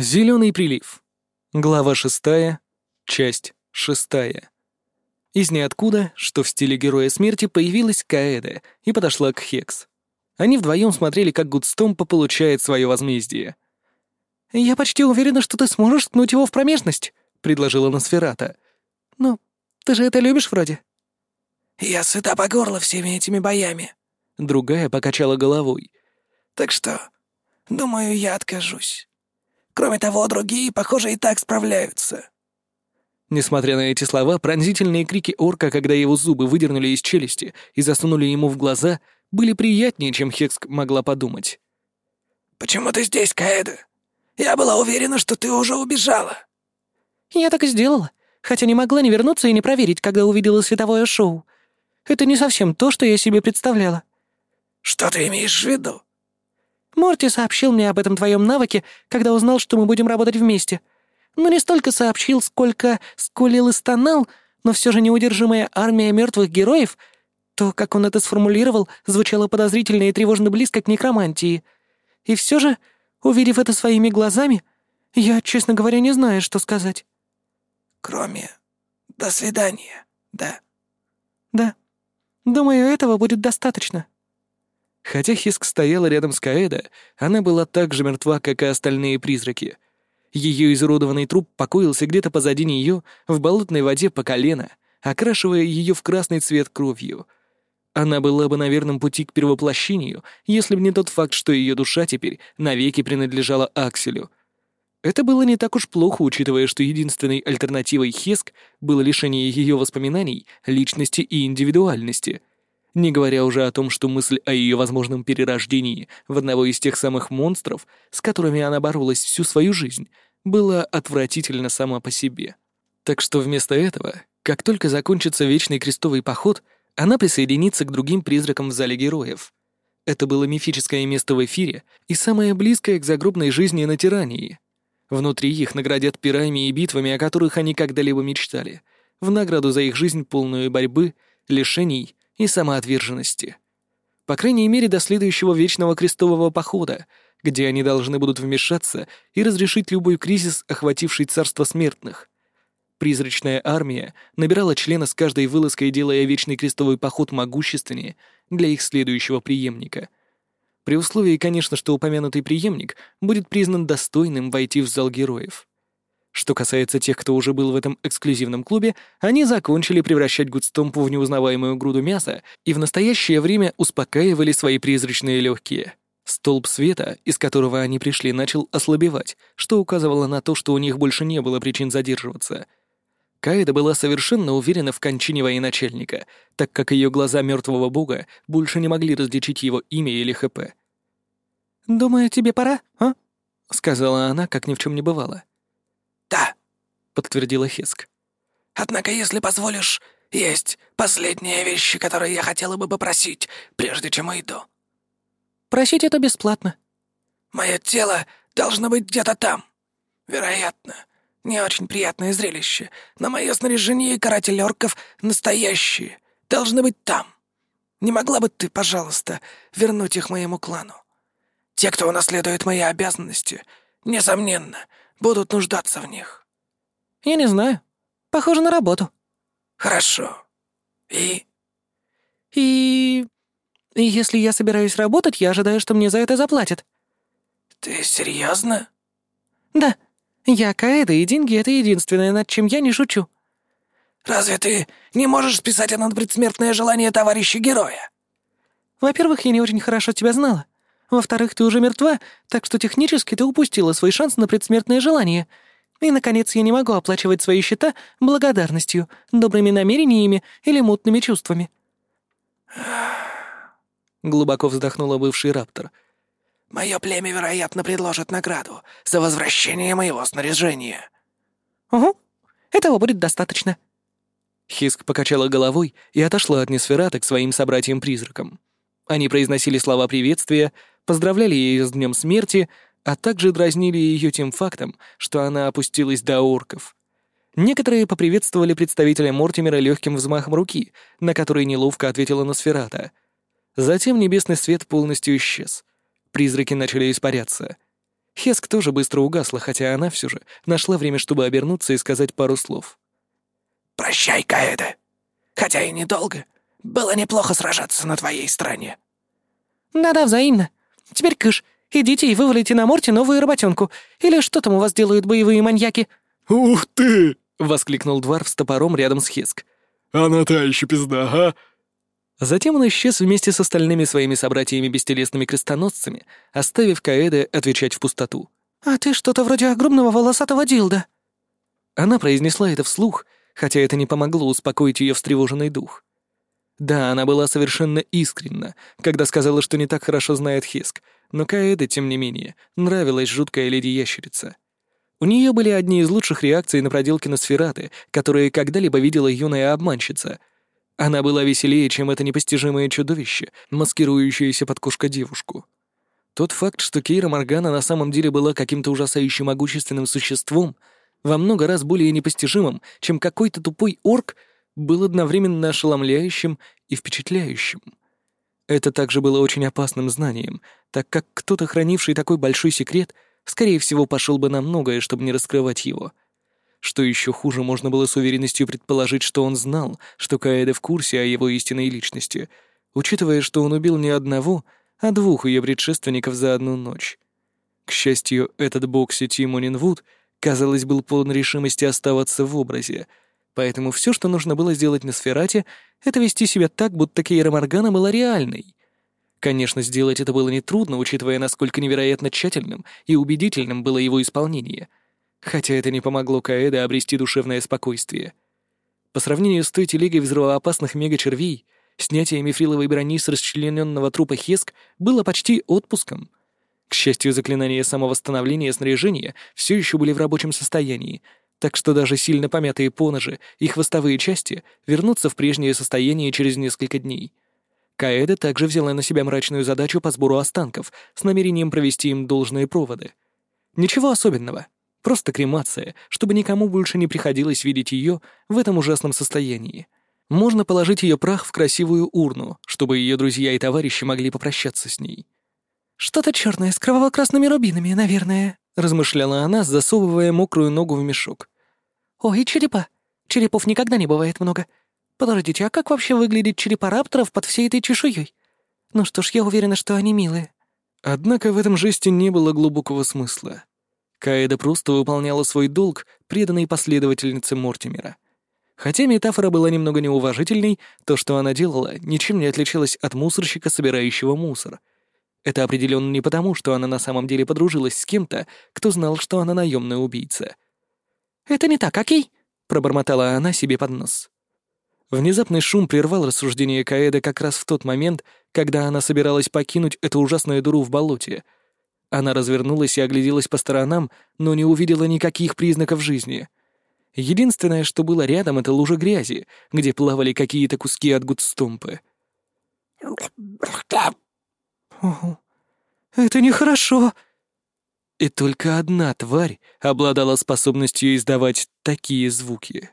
Зеленый прилив. Глава шестая, часть шестая. Из ниоткуда, что в стиле героя смерти, появилась Каэда и подошла к Хекс. Они вдвоем смотрели, как Гудстомпа получает свое возмездие. «Я почти уверена, что ты сможешь ткнуть его в промежность», — предложила Носферата. «Ну, ты же это любишь вроде?» «Я сыта по горло всеми этими боями», — другая покачала головой. «Так что, думаю, я откажусь». Кроме того, другие, похоже, и так справляются». Несмотря на эти слова, пронзительные крики орка, когда его зубы выдернули из челюсти и засунули ему в глаза, были приятнее, чем Хекск могла подумать. «Почему ты здесь, Каэда? Я была уверена, что ты уже убежала». «Я так и сделала, хотя не могла не вернуться и не проверить, когда увидела световое шоу. Это не совсем то, что я себе представляла». «Что ты имеешь в виду?» Морти сообщил мне об этом твоем навыке, когда узнал, что мы будем работать вместе. Но не столько сообщил, сколько скулил и стонал, но все же неудержимая армия мертвых героев, то, как он это сформулировал, звучало подозрительно и тревожно близко к некромантии. И все же, увидев это своими глазами, я, честно говоря, не знаю, что сказать. Кроме «до свидания», да? Да. Думаю, этого будет достаточно. Хотя Хиск стояла рядом с Каэда, она была так же мертва, как и остальные призраки. Ее изуродованный труп покоился где-то позади нее, в болотной воде по колено, окрашивая ее в красный цвет кровью. Она была бы на верном пути к перевоплощению, если бы не тот факт, что ее душа теперь навеки принадлежала Акселю. Это было не так уж плохо, учитывая, что единственной альтернативой Хеск было лишение ее воспоминаний, личности и индивидуальности — не говоря уже о том, что мысль о ее возможном перерождении в одного из тех самых монстров, с которыми она боролась всю свою жизнь, была отвратительна сама по себе. Так что вместо этого, как только закончится Вечный Крестовый Поход, она присоединится к другим призракам в Зале Героев. Это было мифическое место в эфире и самое близкое к загробной жизни на Тирании. Внутри их наградят пирами и битвами, о которых они когда-либо мечтали, в награду за их жизнь полную борьбы, лишений и самоотверженности. По крайней мере, до следующего Вечного Крестового Похода, где они должны будут вмешаться и разрешить любой кризис, охвативший царство смертных. Призрачная армия набирала члена с каждой вылазкой, делая Вечный Крестовый Поход могущественнее для их следующего преемника. При условии, конечно, что упомянутый преемник будет признан достойным войти в зал героев. Что касается тех, кто уже был в этом эксклюзивном клубе, они закончили превращать Гудстомпу в неузнаваемую груду мяса и в настоящее время успокаивали свои призрачные легкие. Столб света, из которого они пришли, начал ослабевать, что указывало на то, что у них больше не было причин задерживаться. Каэда была совершенно уверена в кончине военачальника, так как ее глаза мертвого бога больше не могли различить его имя или ХП. «Думаю, тебе пора, а?» — сказала она, как ни в чем не бывало. Подтвердила Хиск. «Однако, если позволишь, есть последние вещи, которые я хотела бы попросить, прежде чем уйду». «Просить это бесплатно». «Мое тело должно быть где-то там. Вероятно. Не очень приятное зрелище, но мое снаряжение и каратель орков настоящие. Должны быть там. Не могла бы ты, пожалуйста, вернуть их моему клану? Те, кто унаследует мои обязанности, несомненно, будут нуждаться в них?» «Я не знаю. Похоже на работу». «Хорошо. И?» «И... и если я собираюсь работать, я ожидаю, что мне за это заплатят». «Ты серьезно? «Да. Я Каэда, и деньги — это единственное, над чем я не шучу». «Разве ты не можешь списать это на предсмертное желание товарища героя?» «Во-первых, я не очень хорошо тебя знала. Во-вторых, ты уже мертва, так что технически ты упустила свой шанс на предсмертное желание. И, наконец, я не могу оплачивать свои счета благодарностью, добрыми намерениями или мутными чувствами». Глубоко вздохнула бывший раптор. «Мое племя, вероятно, предложит награду за возвращение моего снаряжения». «Угу, этого будет достаточно». Хиск покачала головой и отошла от Несферата к своим собратьям-призракам. Они произносили слова приветствия, поздравляли ее с днем смерти, а также дразнили ее тем фактом, что она опустилась до орков. Некоторые поприветствовали представителя Мортимера легким взмахом руки, на который неловко ответила Носферата. Затем небесный свет полностью исчез. Призраки начали испаряться. Хеск тоже быстро угасла, хотя она все же нашла время, чтобы обернуться и сказать пару слов. «Прощай, Каэда. Хотя и недолго. Было неплохо сражаться на твоей стороне». «Да-да, взаимно. Теперь, Кыш, идите и вывалите на Морте новую работенку. Или что там у вас делают боевые маньяки?» «Ух ты!» — воскликнул Дварф с топором рядом с Хеск. «Она та еще пизда, а?» Затем он исчез вместе с остальными своими собратьями-бестелесными крестоносцами, оставив Каэде отвечать в пустоту. «А ты что-то вроде огромного волосатого дилда». Она произнесла это вслух, хотя это не помогло успокоить ее встревоженный дух. Да, она была совершенно искренна, когда сказала, что не так хорошо знает Хеск, но Каэде, тем не менее, нравилась жуткая леди-ящерица. У нее были одни из лучших реакций на проделки Носфераты, которые когда-либо видела юная обманщица. Она была веселее, чем это непостижимое чудовище, маскирующееся под кошка-девушку. Тот факт, что Кейра Моргана на самом деле была каким-то ужасающе могущественным существом, во много раз более непостижимым, чем какой-то тупой орк, был одновременно ошеломляющим и впечатляющим. Это также было очень опасным знанием, так как кто-то, хранивший такой большой секрет — скорее всего, пошел бы на многое, чтобы не раскрывать его. Что еще хуже, можно было с уверенностью предположить, что он знал, что Каэда в курсе о его истинной личности, учитывая, что он убил не одного, а двух ее предшественников за одну ночь. К счастью, этот бог сети Монинвуд, казалось, был полон решимости оставаться в образе, поэтому все, что нужно было сделать на Сферате, это вести себя так, будто Кейра Моргана была реальной. Конечно, сделать это было нетрудно, учитывая, насколько невероятно тщательным и убедительным было его исполнение. Хотя это не помогло Каэде обрести душевное спокойствие. По сравнению с той телегой взрывоопасных мега-червей, снятие мифриловой брони с расчлененного трупа Хеск было почти отпуском. К счастью, заклинания самовосстановления снаряжения все еще были в рабочем состоянии, так что даже сильно помятые поножи и хвостовые части вернутся в прежнее состояние через несколько дней — Каэда также взяла на себя мрачную задачу по сбору останков с намерением провести им должные проводы. Ничего особенного, просто кремация, чтобы никому больше не приходилось видеть ее в этом ужасном состоянии. Можно положить ее прах в красивую урну, чтобы ее друзья и товарищи могли попрощаться с ней. «Что-то черное с кроваво-красными рубинами, наверное», — размышляла она, засовывая мокрую ногу в мешок. «Ой, черепа. Черепов никогда не бывает много. Подождите, а как вообще выглядит черепорапторов под всей этой чешуей? Ну что ж, я уверена, что они милые». Однако в этом жесте не было глубокого смысла. Каэда просто выполняла свой долг, преданной последовательнице Мортимера. Хотя метафора была немного неуважительной, то, что она делала, ничем не отличалось от мусорщика, собирающего мусор. Это определенно не потому, что она на самом деле подружилась с кем-то, кто знал, что она наемная убийца. «Это не так, окей?» — пробормотала она себе под нос. Внезапный шум прервал рассуждение Каэда как раз в тот момент, когда она собиралась покинуть эту ужасную дуру в болоте. Она развернулась и огляделась по сторонам, но не увидела никаких признаков жизни. Единственное, что было рядом, — это лужа грязи, где плавали какие-то куски от гудстомпы. «Ого, это нехорошо!» И только одна тварь обладала способностью издавать такие звуки.